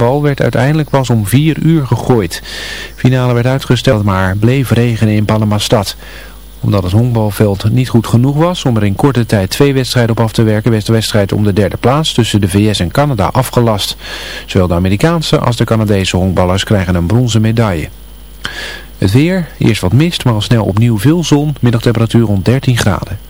bal werd uiteindelijk pas om 4 uur gegooid. Finale werd uitgesteld, maar bleef regenen in Panama-stad. Omdat het honkbalveld niet goed genoeg was om er in korte tijd twee wedstrijden op af te werken, werd de wedstrijd om de derde plaats tussen de VS en Canada afgelast. Zowel de Amerikaanse als de Canadese honkballers krijgen een bronzen medaille. Het weer, eerst wat mist, maar al snel opnieuw veel zon, middagtemperatuur rond 13 graden.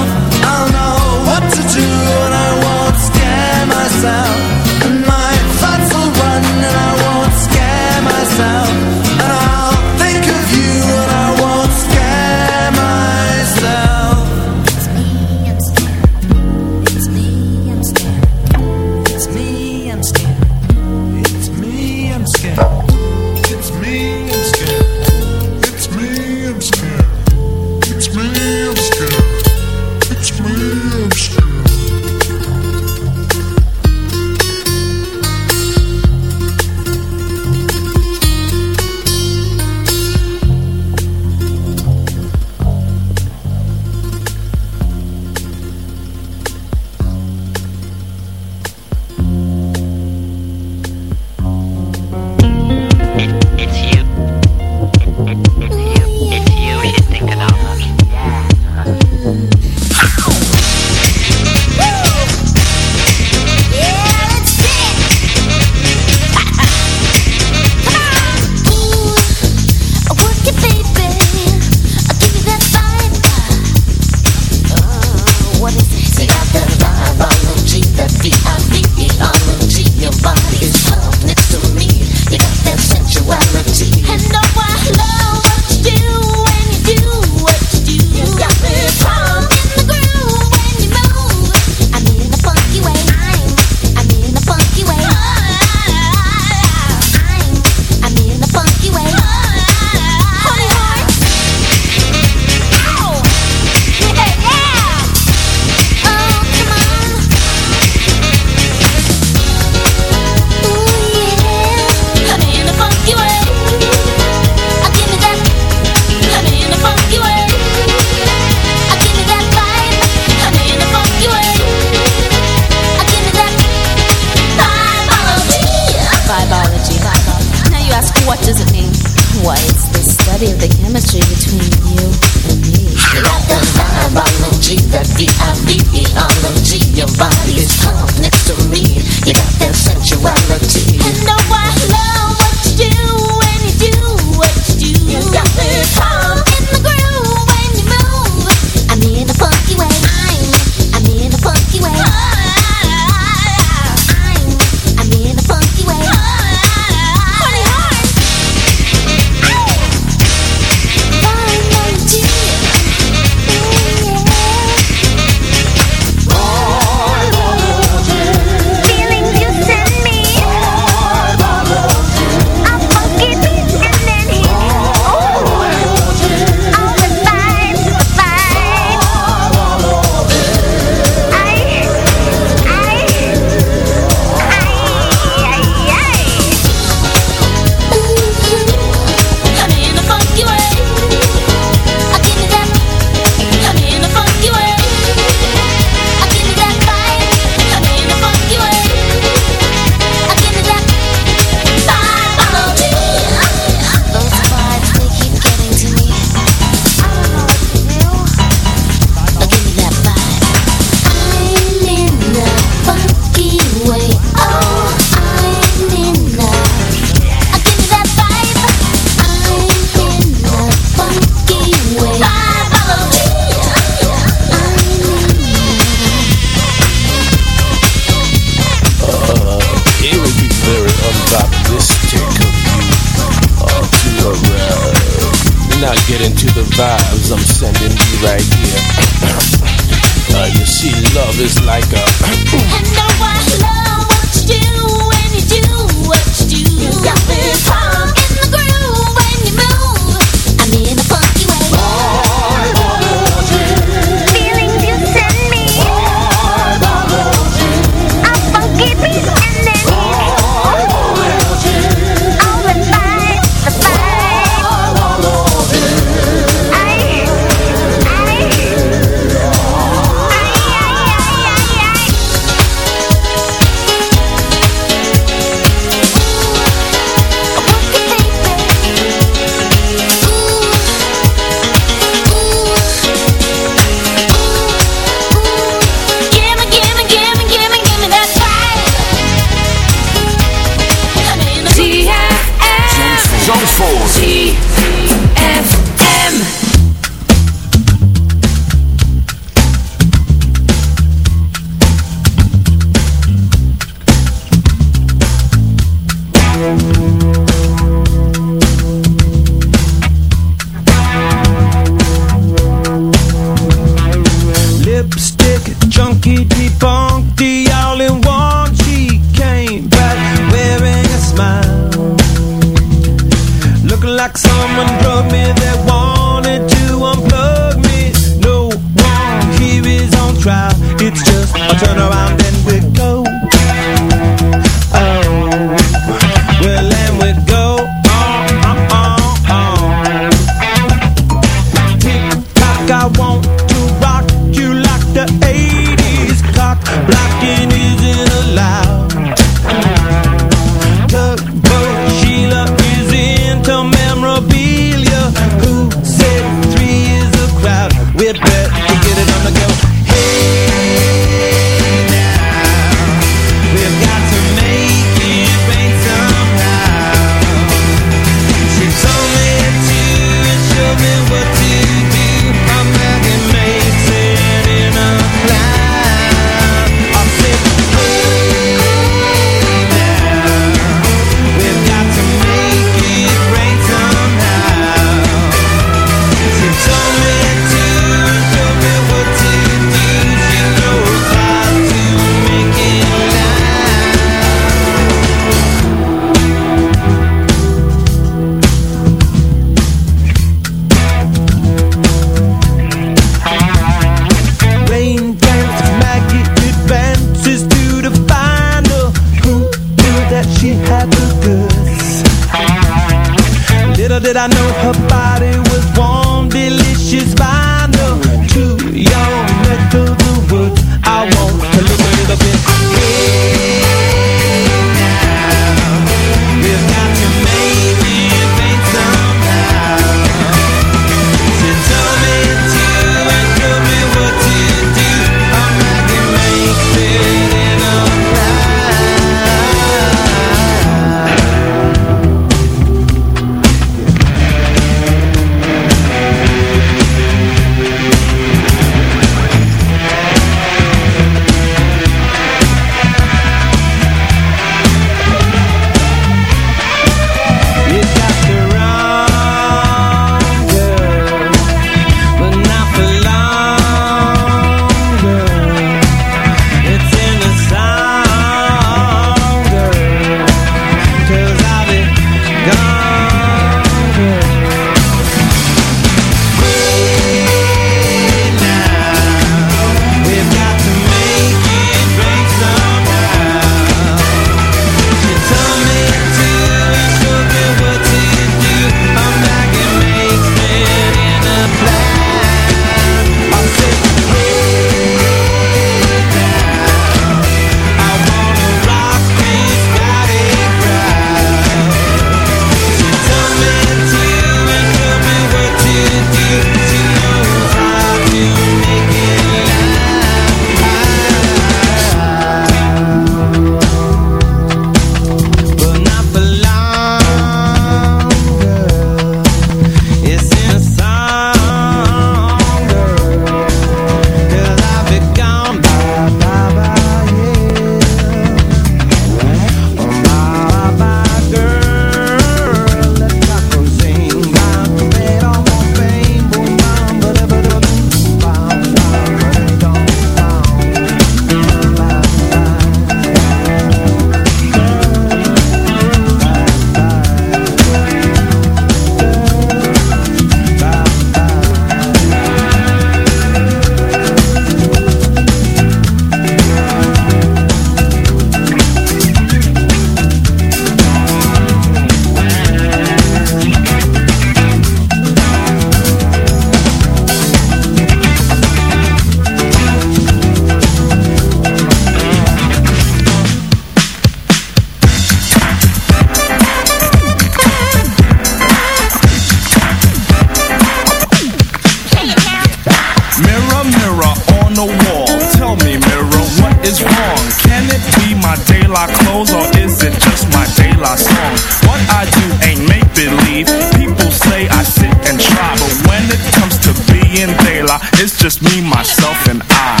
Being it's just me, myself, and I.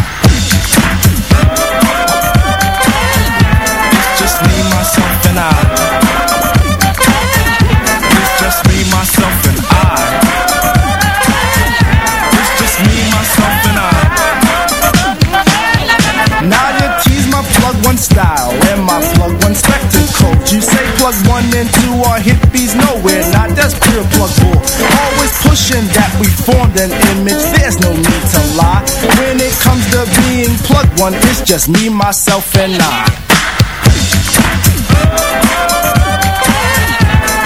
It's just me, myself, and I. It's just me, myself, and I. It's just me, myself, and I. Now you tease my plug one style and my plug one spectacles. You say plug one and two are hippies nowhere, not that's pure plug bull. Always pushing that we formed an to being plug one, it's just me, myself, and I.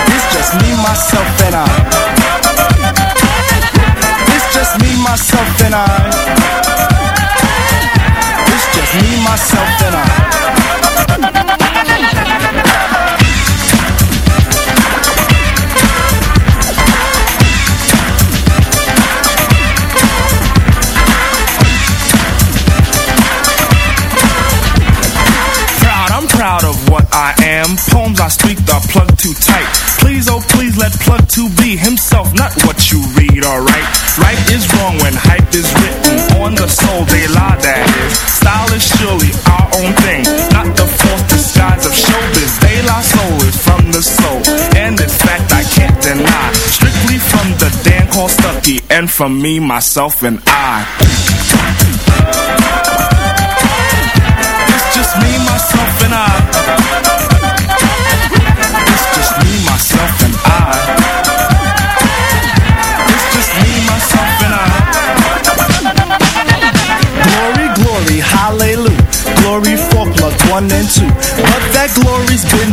It's just me, myself, and I. It's just me, myself, and I. It's just me, myself, and I. from me, myself, and I. It's just me, myself, and I. It's just me, myself, and I. It's just me, myself, and I. Glory, glory, hallelujah. Glory for one and two.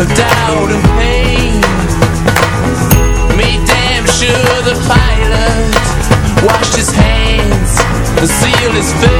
of doubt and pain. Made damn sure the pilot washed his hands and sealed his fate.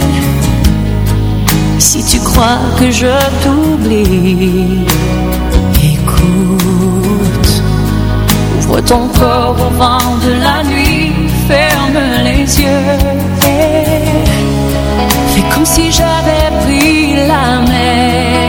que je t'oublie. Écoute, ouvre ton corps au vent de la nuit, ferme les yeux et fais comme si j'avais pris la mer.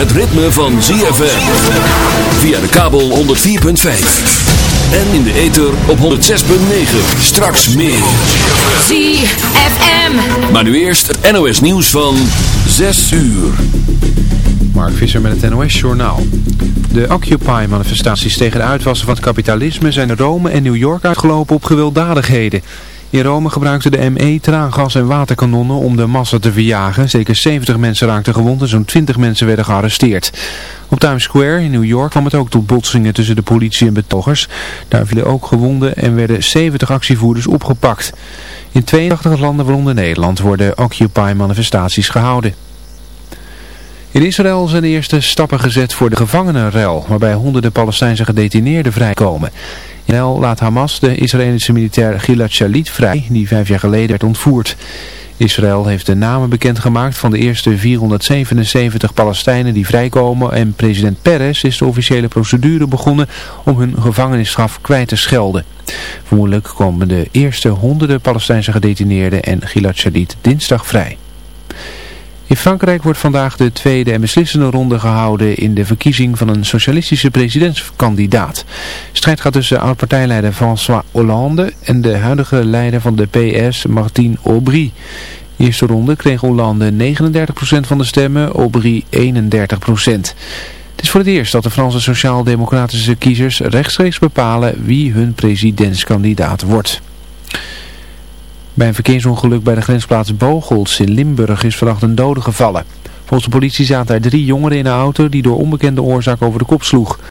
Het ritme van ZFM. Via de kabel 104.5. En in de ether op 106.9. Straks meer. ZFM. Maar nu eerst het NOS nieuws van 6 uur. Mark Visser met het NOS Journaal. De Occupy-manifestaties tegen de uitwassen van het kapitalisme zijn in Rome en New York uitgelopen op gewelddadigheden. In Rome gebruikte de ME traangas en waterkanonnen om de massa te verjagen. Zeker 70 mensen raakten gewond en zo'n 20 mensen werden gearresteerd. Op Times Square in New York kwam het ook tot botsingen tussen de politie en betogers. Daar vielen ook gewonden en werden 70 actievoerders opgepakt. In 82 landen, waaronder Nederland, worden Occupy-manifestaties gehouden. In Israël zijn de eerste stappen gezet voor de gevangenenruil, waarbij honderden Palestijnse gedetineerden vrijkomen. In laat Hamas de Israëlische militair Gilad Shalit vrij, die vijf jaar geleden werd ontvoerd. Israël heeft de namen bekendgemaakt van de eerste 477 Palestijnen die vrijkomen en president Peres is de officiële procedure begonnen om hun gevangenisstraf kwijt te schelden. Vermoedelijk komen de eerste honderden Palestijnse gedetineerden en Gilad Shalit dinsdag vrij. In Frankrijk wordt vandaag de tweede en beslissende ronde gehouden in de verkiezing van een socialistische presidentskandidaat. Strijd gaat tussen oud-partijleider François Hollande en de huidige leider van de PS, Martine Aubry. De eerste ronde kreeg Hollande 39% van de stemmen, Aubry 31%. Het is voor het eerst dat de Franse sociaal-democratische kiezers rechtstreeks bepalen wie hun presidentskandidaat wordt. Bij een verkeersongeluk bij de grensplaats Bogelts in Limburg is vannacht een dode gevallen. Volgens de politie zaten er drie jongeren in een auto die door onbekende oorzaak over de kop sloeg.